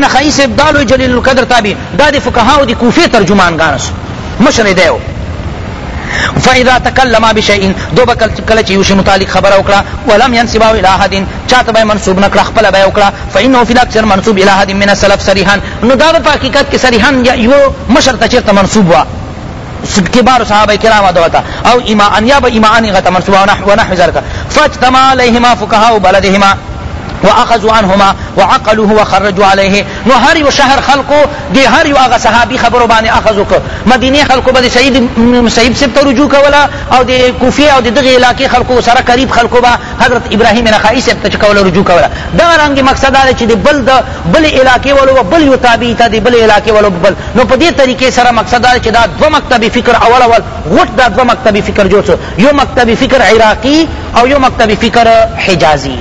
نخعی صاحب دا لوی جلیل القدر تابعی دا د فقهاو د کوفې ترجمان ګان سو مشر یې دی فاذا تکلم بشیء دو بکل کله چې یوشي متعلق خبر او کړه ولم ينسب الى احد چاته به منسوب نه کړه خپل به او کړه فانه في الاكثر منسوب الى احد من السلف صریحا نو دا په حقیقت کې صریحا یو مشر ته چیرته منسوب وا کبار صحابه کرام دغه ته او امامان یا به امامان هغه ته منسوب او نحو نحو ذلك فاجتمع عليهما فقهاء بلدهما واخذوا عنهما وعقلوه وخرجوا عليه نو هر یو شهر خلقو د هر یو هغه صحابي خبرو باندې اخذ وکړ مدینه خلقو به سید صاحب سب ته رجوع کوله او د کوفه او د دغه علاقې خلقو سره قریب خلقو به حضرت ابراهیم نخعی سب ته کوله رجوع کوله دا رنګ مقصد دا چې د بل د بلې علاقې والو به بل یو تابعي ته دي، بلې علاقې والو به بل، نو په دې طریقې سره مقصد دا دی چې دا دوه مکتبي فکر اول اول غوټ دا دوه مکتبي فکر جوړ شو، یو مکتبي فکر عراقي او یو مکتبي فکر حجازي.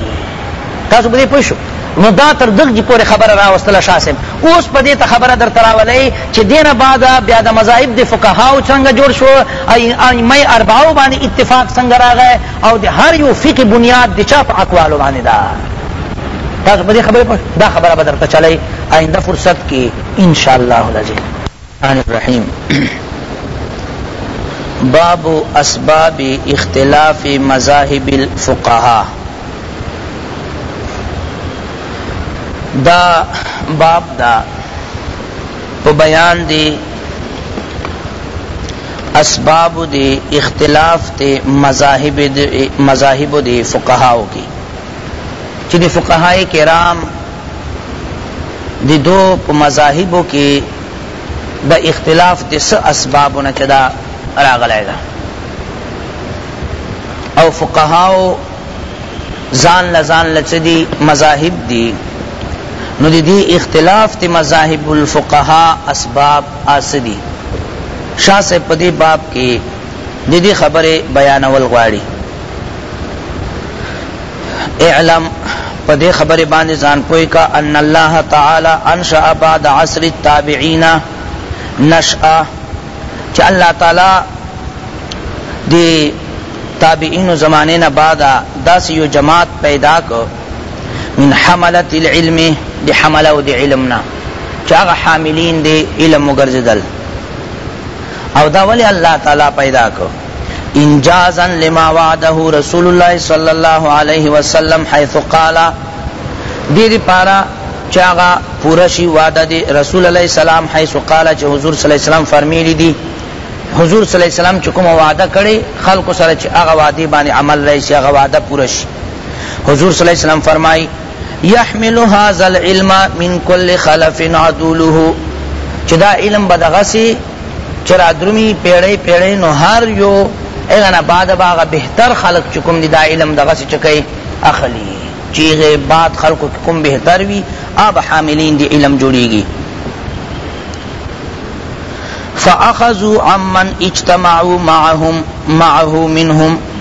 تاسو په دې پوه شو؟ نو دا تر دغجي پورې خبره راوستله شاه صاحب، اوس په دې ته خبره درته راولئ چې دې نه بعد بیا د مذاهب د فقهاوو څنګه جوړ شو، ائمه اربعو باندې اتفاق څنګه راغی، او د هر یو فقه بنیاد د چا په اقوالو باندې ده تاسو په دې خبره پوه دا خبره به درته چلی آینده فرصت کې ان شاء الله العزیز الرحیم باب اسباب اختلاف مذاهب الفقهاء دا باب دا په بیان دی اسباب د اختلاف د مذاهب د فقهاوو کې چې د فقهاء کرام د دو په مذاهبو کې د اختلاف د څه اسبابو نه چې دا راغلی ده او فقهاو ځان له ځان له څه دي مذاهب دي نو د دې اختلاف د مذاهب الفقهاء اسباب څه دي؟ شاه صاحب په دې باب کې د دې خبرې بیانول غواړي اعلم په دې خبرې باندې ځان پوي کا ان الله تعالی انشأ بعد عصر التابعین نشأ چې الله تعالی د تابعین زمانه نه بعد داس یو جماعت پیدا کو من حملة العلم د حمله او د علم نه چې هغه حاملین دی علم وګرځېدل او دا ولی الله تعالی پیدا کو انجازا لما وعده رسول الله صلی الله علیه وسلم حيث قال دې دې پارا چاغه پورا شی وعده دی رسول الله سلام حيث قال چې حضور صلی الله علیه وسلم فرمایلی دی حضور صلی الله علیه وسلم چې کوم وعده کړي خلکو سره چې هغه وعده باندې عمل راشي هغه وعده پوره شي حضور صلی الله علیه وسلم فرمای يحمل هذا العلم من كل خلف عدوله چې دا علم بدغسی چې را درمی پیړی پیړی نو هر یو اغنا بعد باغ بهتر خلق چکم دی دا علم دغسی چکی اخلی چیغه بعد خلق کوم بهتر وی اب حاملین دی علم جوړیږي فاخذوا عمن اجتمعوا معهم معه منهم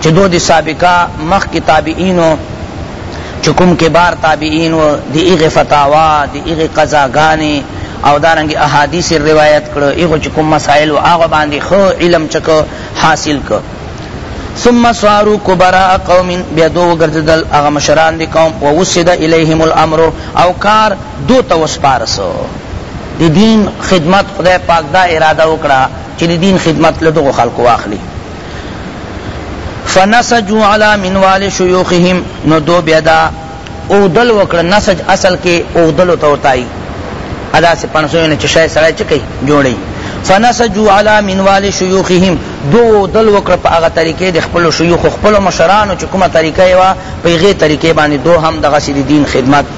چه دو دی سابقه مخکی تابعینو چه کوم کبار تابعین و دی ایغی فتاوا دی ایغی قضاگانی او دارنگی احادیث روایت کړ ایغو چه کوم مسائل و آغا باندی خو علم چک حاصل کر ثم سوارو کبراء قوم بیا دو وگرددل اغا مشران دی قوم و وسد الیهم الامر او کار دو توسپارسو دی دین خدمت خدای پاک دا اراده وکړه چه دی دین خدمت لدغو خلق واخلی فنسجوا علی منوال شیوخهم نو دو بیدا اوغدل وکړه نسج اصل کې اوغدل ته وتای ادا سے پنسو نه چشای سړی چکی جوړی فنسجوا علی منوال شیوخهم دو اوغدل وکړه په هغه طریقې د خپل شیوخ خپل مشرانو چې کومه طریقه یې وا په هغه طریقې باندې دو هم دغه سې دین خدمت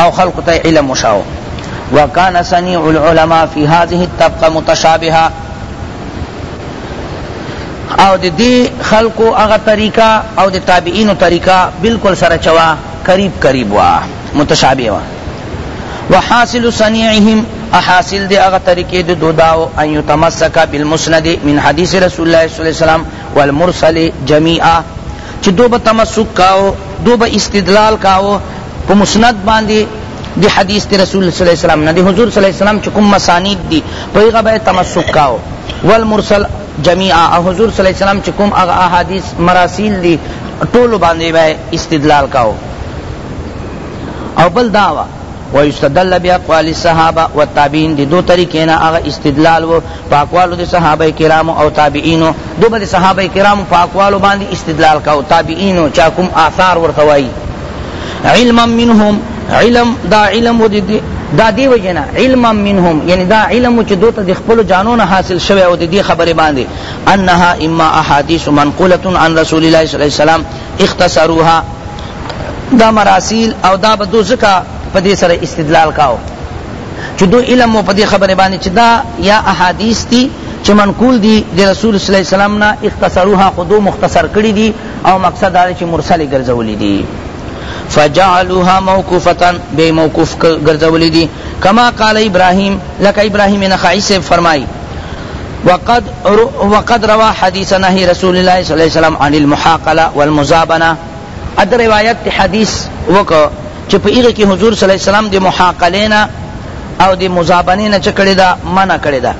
او خلق ته علم وشاو وکان صنیع العلماء فی هذه الطبقه متشابهه او د دې خلقو هغه طریقه او د تابعینو طریقه بالکل سره چوا قریب قریب وا متشابه وا وحاصل صنيعهم احاصل دی اغا طریقے دی دوداو ان یتمسکا بالمسند من حدیث رسول اللہ صلی اللہ علیہ وسلم والمرسل جميعا چی دو با تمسک کاو دو با استدلال کاو په مسند باندې دی حدیث دی رسول صلی اللہ علیہ وسلم نا دی حضور صلی اللہ علیہ وسلم چکم مسانید دی پیغا بے تمسک کاؤ والمرسل جميعا او حضور صلی اللہ علیہ وسلم چکم اغا احادیث مراسیل دی ټولو باندې به استدلال کاو او بل داوا ويستدل باقوال الصحابه والتابعين دي دو طریقې نه هغه استدلال وو په اقوالو د صحابه کرامو او تابعینو دو بل صحابه کرامو په اقوالو باندې استدلال کاو تابعینو چا کوم آثار ورته وایي علما منهم علم دا علم و دی دا دی وجنا علما منهم یعنی دا علم چې دوی ته د خپل جانو نه حاصل شوی او د دې خبره باندې انها اما احادیث منقوله عن رسول الله صلی الله علیه وسلم اختصروها دا مراسیل او دا به دوی ځکه په دې سره استدلال کاو چې دوی علم په دې خبره باندې چې دا یا احادیث دي چې منقول دي د رسول صلی الله علیه وسلم نه اختصروها خودو مختصر کړی دي او مقصد دا چې مرسل ګرځولې دي فجعلوها موقوفتا بے موقوف گرزولی دی کما قال ابراہیم لکا ابراہیم نخعی سے فرمائی وقد وقد روا حدیث نهی رسول الله صلی الله علیه وسلم عن المحاقله والمزابنه اد روایت حدیث وک چې په ایغه کې حضور صلی الله علیه وسلم د محاقلینا او د مزابنینا چکړه دا منع کړی دا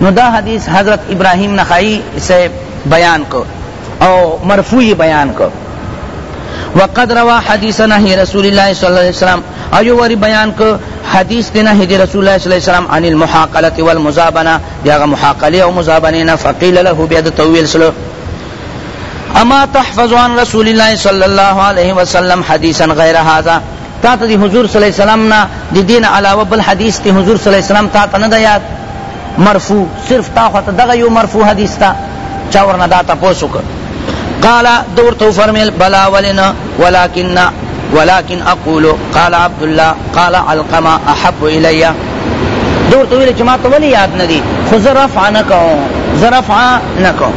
نو دا حدیث حضرت ابراهیم نخعی سے بیان کو او مرفوع بیان کو وقد روا حدیث نهی رسول الله صلی الله علیه وسلم ایو وری بیان کو حدیث دینا ہے دی رسول اللہ صلی اللہ علیہ وسلم عن المحاقلت والمزابنہ دیاغا محاقلی او مزابنینا فقیل له بیاد تویل سلو اما تحفظ عن رسول اللہ صلی اللہ علیہ وسلم حدیثا غیر هذا تا ته د حضور صلی الله علیه وسلم نه د دې نه علاوه بل حدیث د حضور صلی الله علیه وسلم تا ته نه ده یاد مرفوع صرف تا خو ته دغه یو مرفوع حدیث ته چا ورنه دا تپوس وکړ قال ده ورته وفرمیل بلا ولې نه ولکن ولكن اقول قال عبد الله قال علقمه احب الي دور تو ویل چې ما ته ولې یاد نه دي خو زه رفع نه کوم زه رفع نه کوم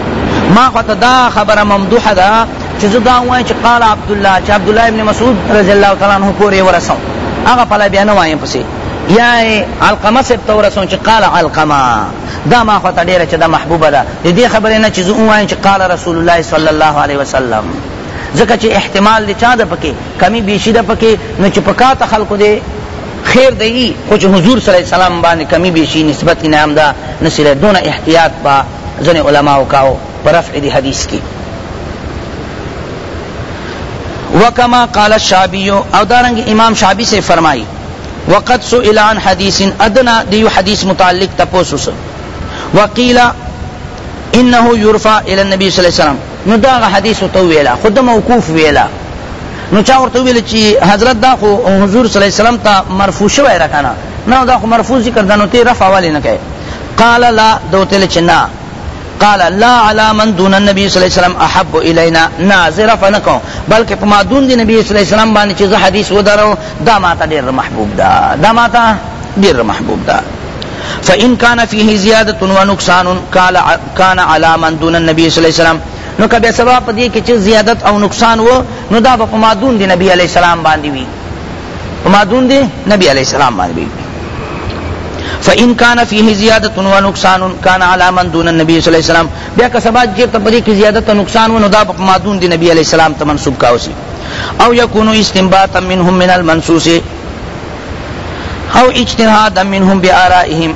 ما خو ته دا خبره ممدوحه ده چې زه دا وایم چې قال عبد الله چې عبد الله ابن مسعود رضی الله تعالی عنہ پورې ورسم هغه په بیا نه وایم پسې یا علقمه سب ته ورسوم چې قال علقمه دا ما خو ته ډېره چې دا محبوبه ده د دې خبرې نه چې زه ووایم چې قال رسول الله صلی الله علیه وسلم ځکه چې احتمال دی چا ده پکې کمی بیشي ده پکې نو چې په کاته خلکو دی خیر دی خو چې حضور صلی الله علیه وسلم باندې کمی بیشي نسبت انعام ده نسره دون احتیاط با ځنې علماو کاو په رفع دی حدیث کی وکما قال الشعبی او دارنګ امام شعبی سے فرمائی وقد سئل عن حدیث ادنا دیو حدیث متعلق تپوسس وقیل انه یرفع الى النبي صلی الله علیه وسلم نو دا حدیث تو ویلا خود موقوف ویلا نو چا ورته ویل چې حضرت دا خو حضور صلی الله علیه وسلم ته مرفوع شوی را کنه نه دا خو مرفوع ذکر دنو ته رفع والی نه کوي قال لا دوتل چنا قال لا علی من دون النبی صلی الله علیه وسلم احب الینا ناظر فنکو بلکې په ما دون دی نبی صلی الله علیه وسلم باندې چې زه حدیث ودرو دا ماته ډیر محبوب ده دا ماته ډیر محبوب ده فإن كان فيه زيادة ونقصان قال كان على من دون النبي صلى الله عليه وسلم نو کبه سبب دې کې چې زیادت او نقصان وو نو دا په ما دون دی نبی علیہ السلام باندې وی په مادون دی نبی علیہ السلام باندې فإن كان فيه زيادة ونقصان كان على من دون النبي صلى الله عليه وسلم بیا که سبا جیر ته پدې کې زیادت او نقصان ونه دا په مادون دی نبی علیہ السلام ته منسوب کاوسی او يكون استنباطا منهم من المنصوص او اجتهادا منهم بآرائهم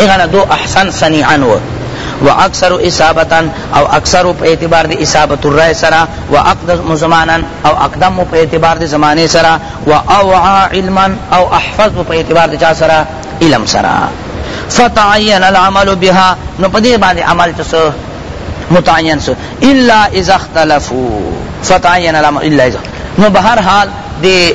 اغنا دو احسن صنیعا و و اکثر اصابتا او اکثر په اعتبار دی اصابت الرای سرا و اقدم زمانا او اقدم په اعتبار دی زمانه سرا و اوعا علما او احفظ په اعتبار دی چا سرا علم سرا فتعین العمل بها نو پدې باندې عمل تاسو متعین سو الا اذا اختلفوا فتعین العمل الا اذا نو بهر حال دی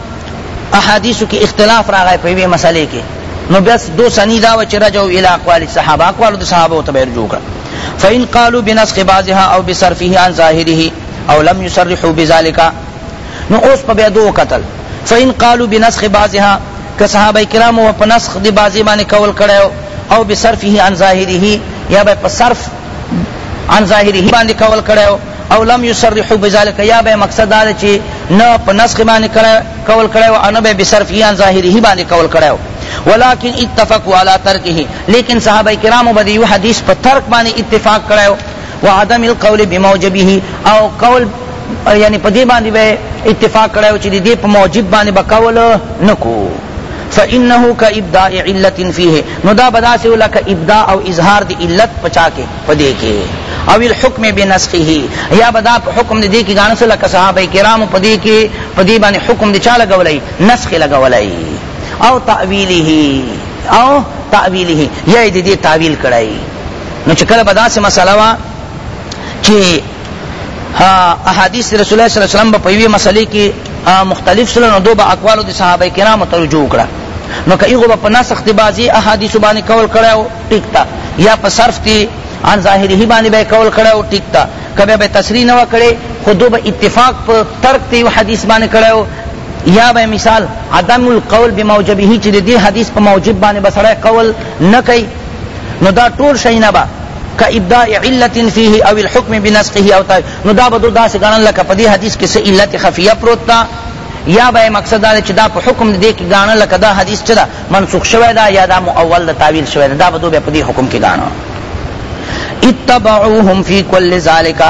احادیثو کې اختلاف راغی په یوې مسلې کې نو بس دو سنی دا و چې رجعو الی اقوال الصحابه اقوال د صحابه ته به رجوع کړه فإن قالوا بنسخ بعضها او بصرفه عن ظاهره او لم يصرحوا بذلك نو اوس په بیا دو قتل فإن قالوا بنسخ بعضها که صحابه کرام و په نسخ دی بعضی باندې کول کړو او بصرفه عن ظاهره یا به په صرف عن ظاهره باندې کول کړو او لم يصرحوا بذلک یا به مقصد دا دی چې نه په نسخ باندې قول کړی او نه به بصرف یان ظاهره باندې قول کړی ولكن اتفقوا على ترکه لیکن صحابه کرام باندې یو حدیث په ترک باندې اتفاق کړی وعدم القول بموجبه او قول یعنی په دې باندې به اتفاق کړی چې دې په موجب باندې به قول نکو فإنه كإبداء علة فيه نو دا بداسه لك إبداء أو إظهار دي علت پچا کے په دې کې او الحكم بنسخه یا بدا حکم دې کې غانسه لکه صحابه کرام په دې کې په دې باندې حکم دې چا لګولای نسخ لګولای او تاویله او تاویله یا دې دې تاویل کړای نو چې کله بدا سه مسله وا چې احادیث رسول الله صلی الله علیه وسلم په یوه مسلې کې مختلف سره نو دوه اقوال د صحابه کرامو ترجمه کړه نو که ایغو په نسخ دی بازی احادیث باندې کول کړو ټیک ده یا په صرف کی عن ظاهره باندې به قول کړو ټیک ده کبه به تصریح نه وکړي خو دو به اتفاق په ترک ته حدیث باندې کړو یا به مثال عدم القول بموجبه چې دې حدیث په موجب باندې بسړی قول نه کوي نو دا ټول شي نه با کابداء علت فيه او الحكم بنسخه او نو دا بدو داس غنن لك په دې حدیث کې سه علت خفیه پروت یا به مقصد دا ده چې دا په حکم دې کې ګاڼه لکه دا حدیث چې دا منسوخ شوی دا یا دا مؤول د تعویل شوی دا به دوی په دې حکم کې ګاڼه اتبعوهم فی کل ذالک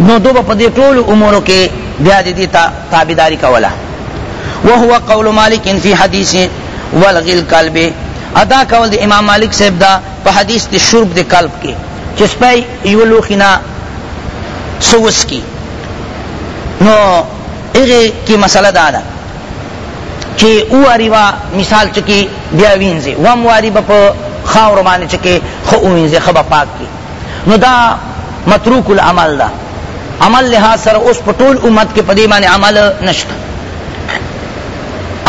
نو دوی په دې ټول امورو کې بیا دې تابعداري کوله وهو قول مالک فی حدیث ولغی القلب ادا کول د امام مالک صاحب دا په حدیث د شرب د قلب کې چې سپای یو لوخینا سوس کی نو هغه کی مسله دا ده چې اواری وا مثال چکی بیا وینځي وم واری په خاور باندې چکی خو وینځي خبا پاک کی نو دا متروک العمل ده عمل لحاظ سره اوس په ټول امت کې په دې باندې عمل نشته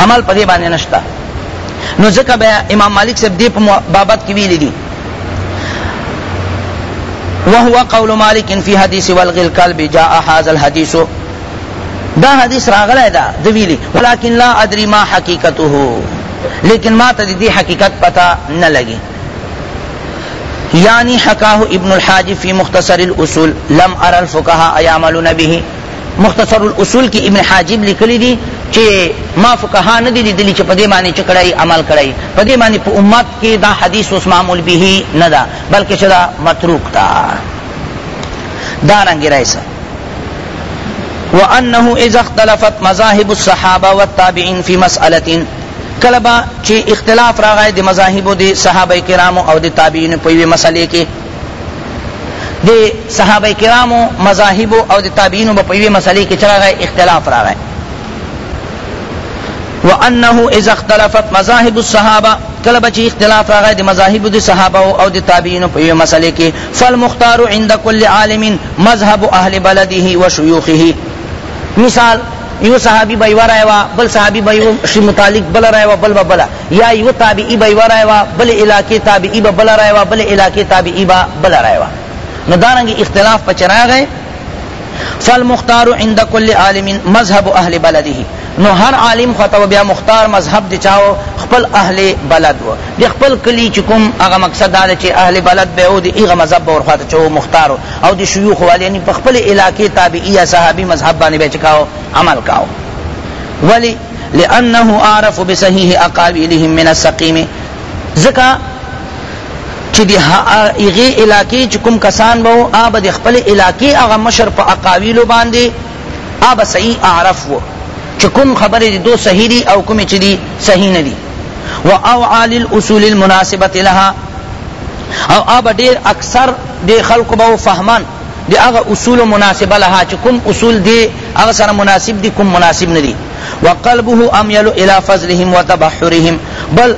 عمل په دې باندې نشته نو ځکه بیا امام مالک صاحب دې په بابت کې ویلي دي وهو قول مالک فی حدیث ولغ القلب جاء هذا الحدیث دا حدیث راغلی دا دویلی ولیکن لا ادری ما حقیقته لیکن ما ته دې حقیقت پتا نه لګي یعنی حکاه ابن الحاج فی مختصر الاصول لم ارى الفقهاء يعملون به مختصر الاصول کې ابن حاجب لیکلی دی چې ما فقها نه دي لیدلي چې په دې باندې چې کړی عمل کړی په دې باندې په امت کې دا حدیث اوس معمول به نه ده بلکې چې دا متروک ده دارنګې رایسه وانه اذا اختلفت مذاهب الصحابه والتابعين في مساله کلبا چې اختلاف راغی د مذاهب د صحابه کرام او د تابعین په یوه مسلې کې د صحابه کرامو مذاهب او د تابعینو په یوې مسلې کې چرغه اختلاف راغی وانه اذا اختلفت مذاهب الصحابه کله بچی اختلاف راغی د مذاهب د صحابه او د تابعین په یوه مسلې کې فالمختار عند كل عالم مذهب اهل بلده وشيوخه مثال یو صحابی بای ورای وا بل صحابی بای شی متعلق بل رای وا بل بل یا یوه تابعی به یوه رای وه بلې علاقې تابعی به بله رای وه بلې علاقې تابعی به بله رای وه نو دارنګې اختلاف پکې راغی فالمختار عند کل عالم مذهب اهل بلده نو هر عالم خو ته بیا مختار مذهب دی چاو خپل اهل بلد و دی خپل کلی چې کوم هغه مقصد دا چې اهل بلد به او دی هغه مذهب به ورخواته چاو مختار او دی شيوخ والی یعنی په خپل علاقې تابعی یا صحابي مذهب باندې به چکاو عمل کاو ولی لانه اعرف بصحيح اقاويلهم من السقيم زکا چې د هغه علاقې چې کوم کسان به آب د خپل علاقې هغه مشر په اقاویلو باندې آب صحیح اعرف وو چې کوم خبرې دو صحیح دي او کوم چې دي صحیح نه دي و او عال الاصول المناسبه لها او آب ډیر اکثر د خلکو به فهمان دی هغه اصول مناسبه لها چې کوم اصول دی هغه سره مناسب دي کوم مناسب نه دي وقلبه امیل الی فضلهم وتبحرهم بل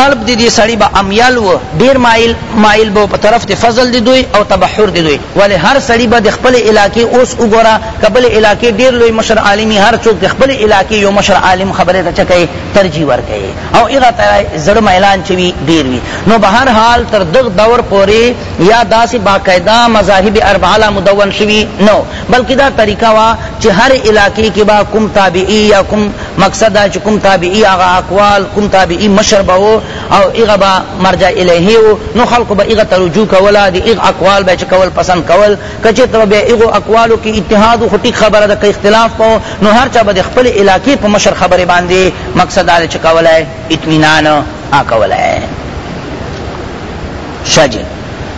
قلب دی دی سړی به امیل و ډیر مایل مایل به په طرف ته فضل دی دوی او تبحر دی دوی ولی هر سړی به د خپل علاقې اوس وګوره کبل علاقې ډیر لوی مشر عالمی هر څوک د خپل علاقې یو مشر عالم خبره ته چکه ترجیح ورکړي او هغه ته زړه میلان چوي ډیر وي نو به هر حال تر دغه دور پورې یا داسې باقاعده مذاهب اربعه مدون شوی نو بلکه دا طریقه وه چه هر علاقه کی به کوم تابعی یا کوم مقصد دا چه کوم تابعی هغه اقوال کوم تابعی مشر به وو او هغه به مرجع الیه وو نو خلق به هغه ته رجوع کوله دی هغه اقوال به چه کول پسند کول که چیرته به هغه اقوالو کی اتحاد و خو ټیک خبره ده که اختلاف په نو هر چا به د خپل علاقه په مشر خبره باندې مقصد دا چه کولای اطمینان آ کولای شجه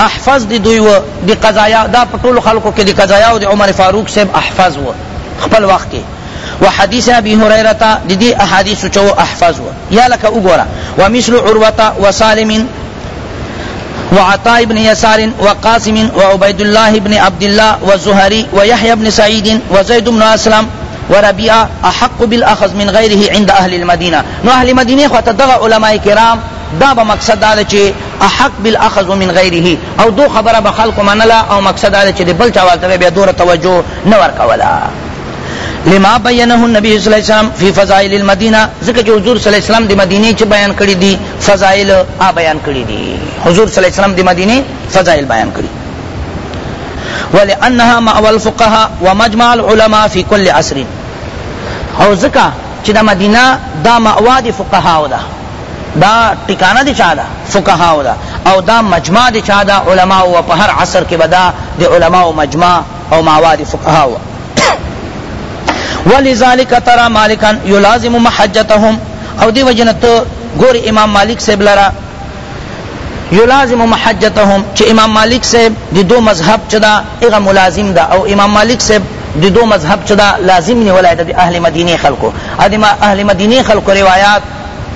احفظ د دوی وه د قضایا دا په ټولو خلکو کې د قضایاو د عمر فاروق صاحب احفظ وه خپل وخت کې و حدیث ابي هريره تا د دې احادیث چو احفظ و یا لکه وګوره و مثل عروه و سالم وعطاء بن يسار وقاسم وعبيد الله بن عبد الله والزهري ويحيى بن سعيد وزيد بن اسلم وربيعه احق بالاخذ من غيره عند اهل المدينه نو اهل مدينه خو ته دغه علماء کرام دا به مقصد دا چې احق بالاخذ من غیره او دو خبره به خلقو منله او مقصد دا چې د بل چا والته بیا دوره توجه نه ورکوله لما بینه النبی صلی الله علیه وسلم فی فضائل المدینه ځکه چې حضور صلی الله علیه وسلم د مدینه چې بیان کړی دي فضائل آ بیان کړی دي حضور صلی الله علیه وسلم د مدینه فضائل بیان کړی ولانها مأوى الفقهاء ومجمع العلماء في كل عصر او ځکه چې د مدینه دا مأوا د فقهاو ده دا ټکانه دی چا ده فقهاو ده او دا مجمع دی چا ده علماء و په هر عصر کې بدا دی علماء مجمع او ماواد فقهاو ولذلك ترى مالکا يلازم محجتهم او دی وجنه تو گور امام مالک صاحب لرا یلازم محجتهم چې امام مالک صاحب د دو مذهب چدا هغه ملازم ده او امام مالک صاحب د دو مذهب چدا لازم نه ولایت د اهل مدینه خلکو ادم اهل مدینه خلکو روایات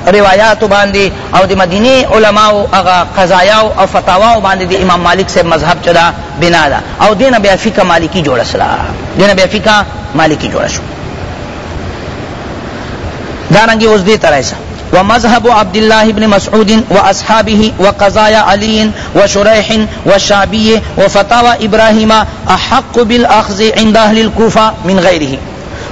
روایاتو باندی او د مدینی علماو هغه قضایاو او فتاواو باندی د امام مالک صاحب مذهب چه ده بنا ده او دی نه بیا فقه مالکی جوړه سوه دی نه بیا فقه مالکی جوړه شوه دارنګه اوس دې ته راځه ومذهب عبد الله بن مسعود واصحابه وقضايا علي وشريح والشعبي وفتاوى ابراهيم احق بالاخذ عند اهل الكوفه من غيره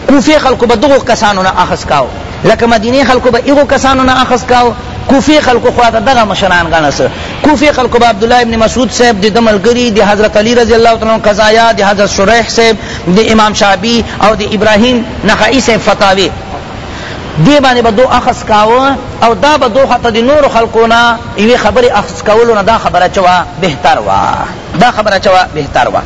کوفی خلقو به دغو کسانو نه اخذ کاو لکه مدینه خلقو به ایغو کسانو نه اخذ کاو کوفی خلقو خواته دغه مشران غنس کوفی خلقو به عبدالله ابن مسعود صاحب دی دملګری دی حضرت علی رضی اللہ تعالی عنہ قضایا دی حضرت شریح صاحب دی امام شعبی او دی ابراہیم نخعی صاحب فتاوی دی باندې به دو اخذ کاوه او دا به دو خطه دی نور خلقونا یوی خبری اخذ کولو نه دا خبره چوا بهتر وا دا خبره چا وه بهتر وه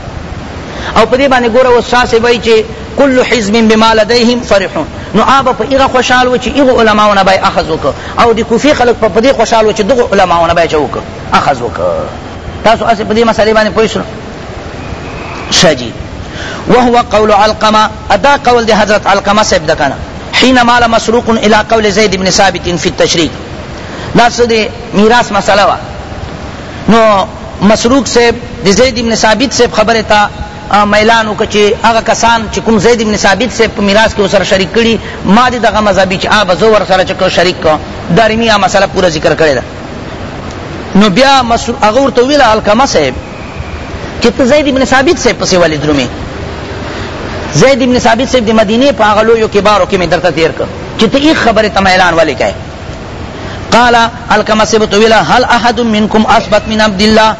او په دې باندې ګوره اوس شاه صاحب وایي چې کل حزب بما لديهم فرحون نو آب په ایغه خوشحال و چې ایغه علماونه به اخذ وک او د کوفی خلک په دې خوشحال و چې دغه علماونه به چوک اخذ وک تاسو اسه په دې مسلې باندې پوه شئ شجی وهو قول علقمه ادا قول د حضرت علقمه صاحب دکنه حين مال مسروق الى قول زيد بن ثابت في التشريك دا سدي میراث مسئله وا نو مسروق صاحب د زید ابن ثابت صاحب خبرې ته میلان وکړ چې هغه کسان چې کوم زید ابن ثابت صاحب په میراث کې ورسره شریک کړي ما دې دغه مذهبي چې آب زه ورسره چې شریک کړم دارمي هغه مسله پوره ذکر کړې ده نو بیا هغه ورته وویل علقمه صاحب چې ته زید ابن ثابت صاحب پسې ولې درومې زید ابن ثابت صاحب د مدینې په هغه لویو کبارو کې مې درته تېر کړ چې ته یې خبرې ته میلان ولې کوې قال الکما سبت ویلا هل احد منکم اثبت من عبد الله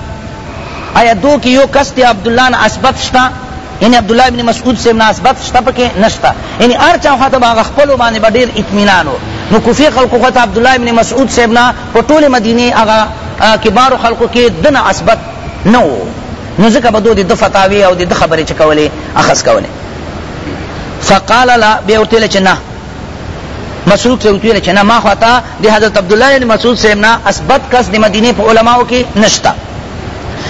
آیا دو کی یو کس تی عبداللہ نا اثبت شتا یعنی عبداللہ ابن مسعود سے نا اثبت شتا پکے نشتا یعنی ار چا خواتا باغ خپلو باندې با ډیر اطمینان ہو نو کوفی خلقو خواتا عبداللہ ابن مسعود سے نا په ټول مدینه هغه کبار خلقو کې دنا اثبت نو نو ځکه به دو د فتاوی او د خبرې چکولې اخذ کولې فقال لا بیوتل چنا مسعود سے ویل چې نه ما خو تا د حضرت عبد الله بن مسعود سے نه اسبت کس د مدینه په علماو کې نشتا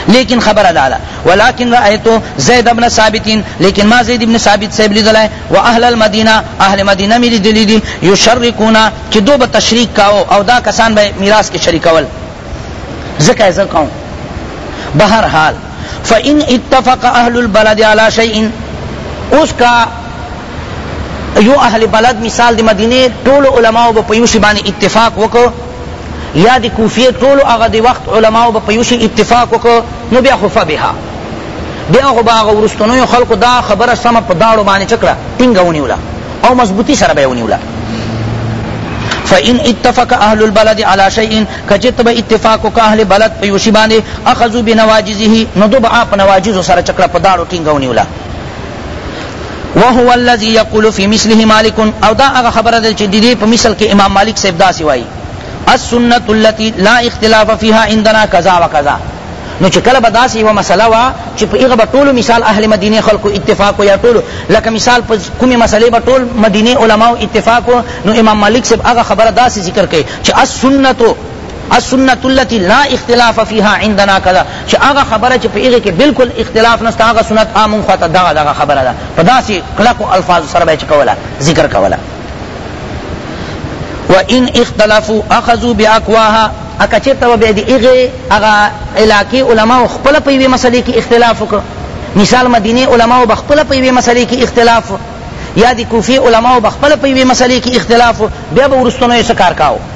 لیکن خبر ادا ده ولكن رايت زيد بن ثابت لیکن ما زید بن ثابت صاحب لیدلای و اهل المدینه اهل مدینه مې لیدلی دي یشرکونا چې دو به تشریک کاو او دا کسان به میراث کې شریکول ځکه یې ځکه بهر حال فان اتفق اهل البلد على شيء اس کا يو اهل بلد مثال د مدينې ټولو علماو به په يو شي باندې اتفاق وکړ يا د کوفيې ټولو هغه د وخت علماو به په يو شي اتفاق وکړ نو بيا خو فبها بیا خو به هغه وروستنیو خلکو دا خبره سمه په داړو باندې چه کړه ټینګه ونیوله او مضبوطی سره به یې ونیوله فإن اتفق أهل البلد على شيء کجت به اتفاق وک اهل بلد په یوشی باندې اخذو بنواجزه نو دو به اپ نواجز سره چکړه په داړو ټینګونی ولا وهو الذي يقول في مثله مالک او دا هغه خبره ده چې د دې په مثل کې امام مالک صاحب داسې وایي السنة التي لا اختلاف فيها عندنا كذا وكذا نو چې کله به داسې یوه مسله وه چې په هغه به ټولو مثال اهل مدینې خلکو اتفاق یا ټولو لکه مثال په کومې مسلې به ټول مدینې علماو اتفاق نو امام مالک صاحب هغه خبره داسې ذکر کوي چې السنتو السنت التي لا اختلاف فيها عندنا كذا چې هغه خبره چې په هغه کې بالکل اختلاف نشته هغه سنت عام خو ته دغه دغه خبره ده په داسې کلکو الفاظ سره به چې کوله ذکر کوله وان اختلافوا اخذوا باقواها اکچه ته به دی هغه هغه علاقه علما خپل په یوه مسلې کې اختلاف وکړ مثال مدینه علما خپل په یوه مسلې کې اختلاف یا دی کوفی علما خپل په یوه مسلې کې اختلاف بیا به ورستنو یې کار کاوه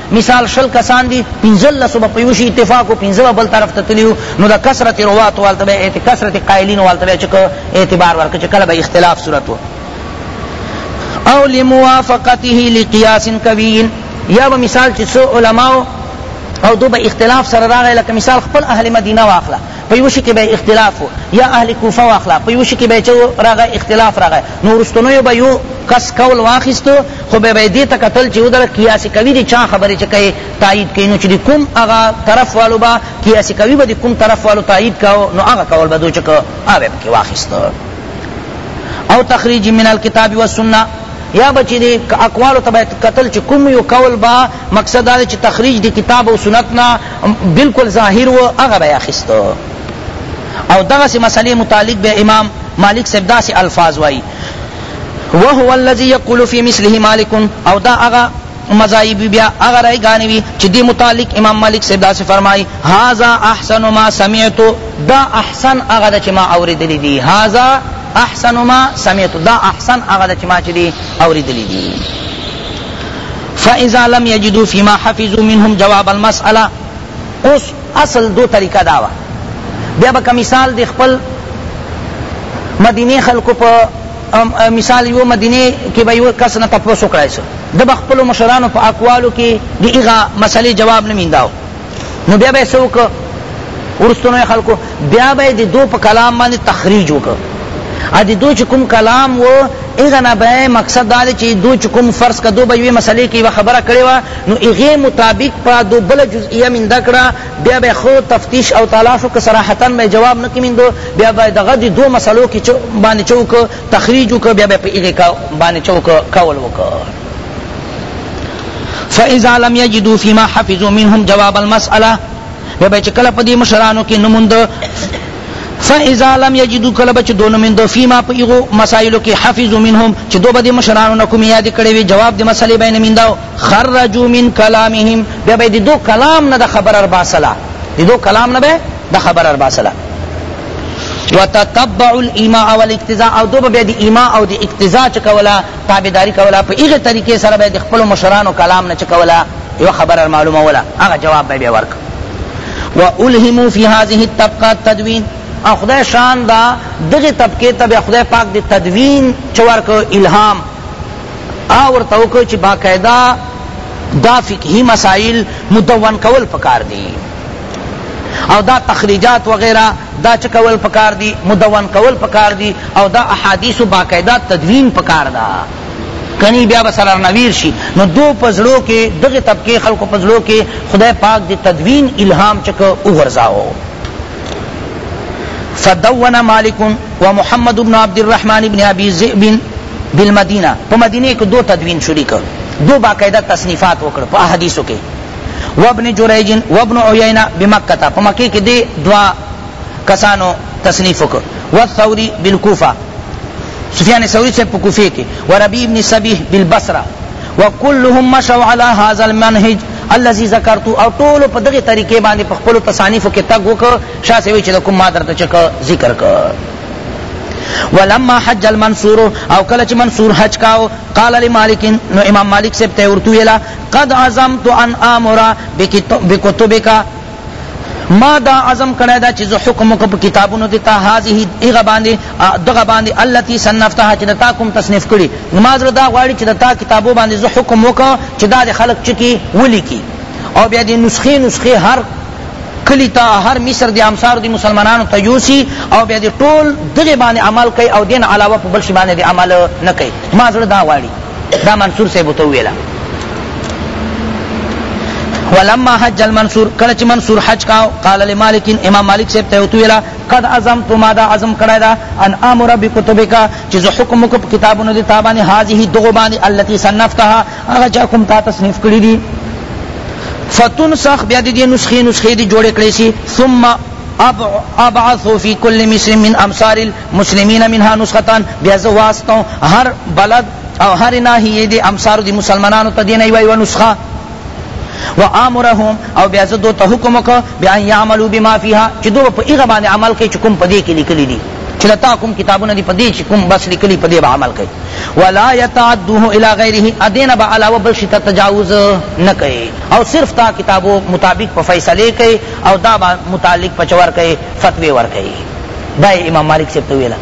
مثال شل کسان دی پنځلس به په یو شي اتفاق و پنځه به بل طرف ته تللي نو د کثرت روات والته به کثرت قایلین والته به چې اعتبار ورکړي چې کله به اختلاف صورت و او لموافقته لقیاس قوی یا به مثال چې څو علماو او دو به اختلاف سره راغی لکه مثال خپل اهل مدینه واخله په یو شي کې به اختلاف یا اهل کوفه واخله په یو شي کې به چې راغی اختلاف راغی نو وروستنیو به یو کس قول واخیستو خو بیا به یې دې ته کتل چې ودړه قیاس قوي د چا خبرې چې کړې تایید کړي نو چې د کوم هغه طرف والو به قیاس قوي به د کوم طرف والو تایید کاوه نو هغه قول به دو چې که هغه به پکې واخیست او تخریج من الکتاب والسنه یا بچی دی اقوال ته باید قتل چې کوم یو قول با مقصد دا چې تخریج دی کتاب او سنت نه بالکل ظاهر و هغه بیا خستو او دغه سي مسئله متعلق به امام مالک صاحب داسې الفاظ وای وهو الذي يقول في مثله مالک او دا هغه مذاهب وی بیا هغه رای ګانې وی چې دې متعلق امام مالک صاحب داسې فرمایي هذا احسن ما سمعت دا احسن هغه ده چې ما اورېدلي دي هذا احسن ما سمعت دا احسن هغه ده چې ما چې دي اورېدلي دي فإذا لم يجدوا فيما حفظوا منهم جواب المسألة اوس اصل دو طریقه دا وه بیا به که مثال دی خپل مدینه خلکو په مثال یو مدینه کې به یو کس نه تپوس وکړای سو د به خپلو مشرانو په اقوالو کې د هغه مسلې جواب نه مینداو نو بیا به یې څه وکړو وروستنو خلکو بیا به د دو په کلام باندې تخریج وکړ ا د دو چې کوم کلام و هغه نه به مقصد دا دی چې دو چې کوم فرض کدو به یوې مسئلې کې یوه خبره کړې وه نو هغې مطابق په دو بله جزئیه مینده کړه بیا به خو تفتیش او تلاش وکړه صراحتا به جواب نه کمیندو بیا به دغه د دو مسئلو کې باندې چه وکړه تخریج وکړه بیا به په هغې باندې چه وکړه کول وکړه فإذا لم يجدوا فيما حفظوا منهم جواب المسألة بیا به چې کله په دې مشرانو کې نموند فاذا لم یجدوا کله بچ دون من دو فيما پیغو مسائل کې حافظ منهم چې دو بده مشرانو نکوم یاد کړي وي جواب دې مسلې بین من داو خرجوا من کلامهم بیا به دې دو کلام نه د خبر اربع سلا دې دو کلام نه به د خبر اربع سلا وتتبع الایماء والاقتزاء او دو بیا دې ایماء او دې اقتزاء چکولا تابعداري کوله په هغه طریقې سره به یې د خپلو مشرانو کلام نه چې کوله یوه خبره معلوموله هغه جواب به یې بیا ورکړ والهمو فی هذه الطبقه تدوین او خدای شان دا دغه طبقه ته بیا خدای پاک د تدوین چې ورکړ الهام او ورته وکړ چې باقاعده دا فقهي مسائل مدون کول پکار دي او دا تخریجات وغیرہ دا چه کول پکار دی مدون کول پکار دی او دا احادیث باقاعدہ تدوین پکار دا کنی بیا بسرار نویر شی نو دو پزړو کې دغه طبقه خلکو پزړو کې خدای پاک دی تدوین الهام چک او غرزاو فدون مالک و محمد بن عبد الرحمن بن ابي ذئب بالمدینه په مدینه کې دو تدوین شروع کړ دو باقاعده تصنیفات وکړ په احادیثو کې وابن جریج وابن عیینه بمکه په مکه کې دې دوا کسانو تصنیف وکړ والثوری بالکوفه سفیان ثوری سے په کوفه کې وربی ابن سبیح بالبصره وكلهم مشوا على هذا المنهج الذي ذکرت او ټول په دغه طریقې باندې په خپل تصانیف کې تګ وکړ شاه سوي چې کوم ما درته چک ذکر کړ ولما حج المنصور او کله چې منصور حج کاو قال لمالک نو امام مالک سے ته ورته ویلا قد عزمت ان آمر بکتبک ما دا عزم کړی دا چې زه حکم وکړم په کتابونو دې تا هذه هغه باندې دغه باندې التي صنفتها چې تا کوم تصنیف کړي ما زړه دا غواړي چې تا کتابو باندې زه حکم وکړم چې دا د خلق چکی ولیکي او بیا دې نسخې نسخې هر کلی تا هر مصر دی امصار دی مسلمانانو ته یوسی او بیا دې ټول دغه باندې عمل کوي او دین علاوه په بل شی باندې عمل نه کوي ما زړه دا غواړي دا منصور صاحب ته ویلا ولما حج المنصور کله چې منصور حج کاو قال لمالک امام مالک صاحب ته ویلا قد عزمت ما دا عزم کړی دا ان امر بکتبک چې زه حکم وکړم کتابونو دې تابانه هذه دغه باندې التي صنفتها هغه چا کوم تا تصنیف کړی دي فتنسخ بیا دې نسخې نسخې دې جوړې کړې شي ثم ابعث في كل مصر من امصار مسلمین منها نسختان بیا زه واستم هر بلد او هر ناحیه دی امصار دی مسلمانانو ته دینه یو یو نسخه و امرهم او بیا زه دوی ته حکم وکړ بیا یعملوا بما فیها چې دوی په هغه باندې عمل کوي چې کوم په دې کې لیکلي دي چې د تا کوم کتابونه دي په دې چې کوم بس لیکلي په دې به عمل کوي ولا یتعدوه الی غیره ادینه به علاوه بل شي ته تجاوز نه کوي او صرف تا کتابو مطابق په فیصله کوي او دا متعلق پچور کوي فتوی ور کوي دا یې امام مالک صاحب ته ویله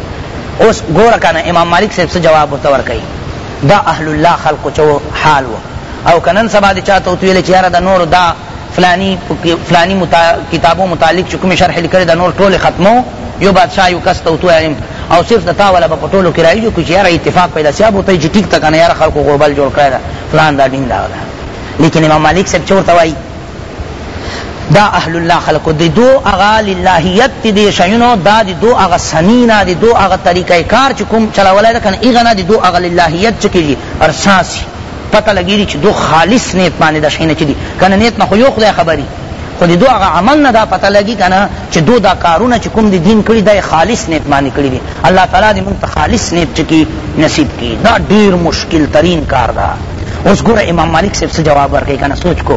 اوس ګوره کنه امام مالک صاحب څه جواب ورته ورکوي دا اهل الله خلقو چو حال و او که نن سبا دې چا ته وتویله چې یاره د نورو دا فلانی فلانی متا... کتابو متعلق چې کومې شرح لیکلې د نور ټولې ختمو یو بادشاه یو کس ته وتویم او صرف د تا والا به په ټولو کې رايجو که چې یاره اتفاق پیدا سي به وتایي چې ټیک ته کنه یاره خلکو غوربل جوړ کړی ده فلان دا ډینګ دا ده لیکن امام مالک صاحب چې ورته وایي دا اهل الله خلق دی دو اغا للہیت تی دی شینو دا دی دو اغا سنینا دی دو اغا طریقہ کار چکم چلا ولا دا کنا ایغنا دی دو اغا للہیت چکی جی ارساسی پتہ لگی دی چی دو خالص نیت مانے دا شینا چی دی کنا نیت نا خو یو خدای خبری خو دی دو اغا عمل نا دا پتہ لگی کنا چی دو دا کارونا چکم دی دین کری دا خالص نیت مانے کری دی اللہ تعالی دی منت خالص نیت چکی نصیب کی دا دیر مشکل ترین کار دا اوس ګوره امام مالک صاحب څه جواب ورکوي که نه سوچ کو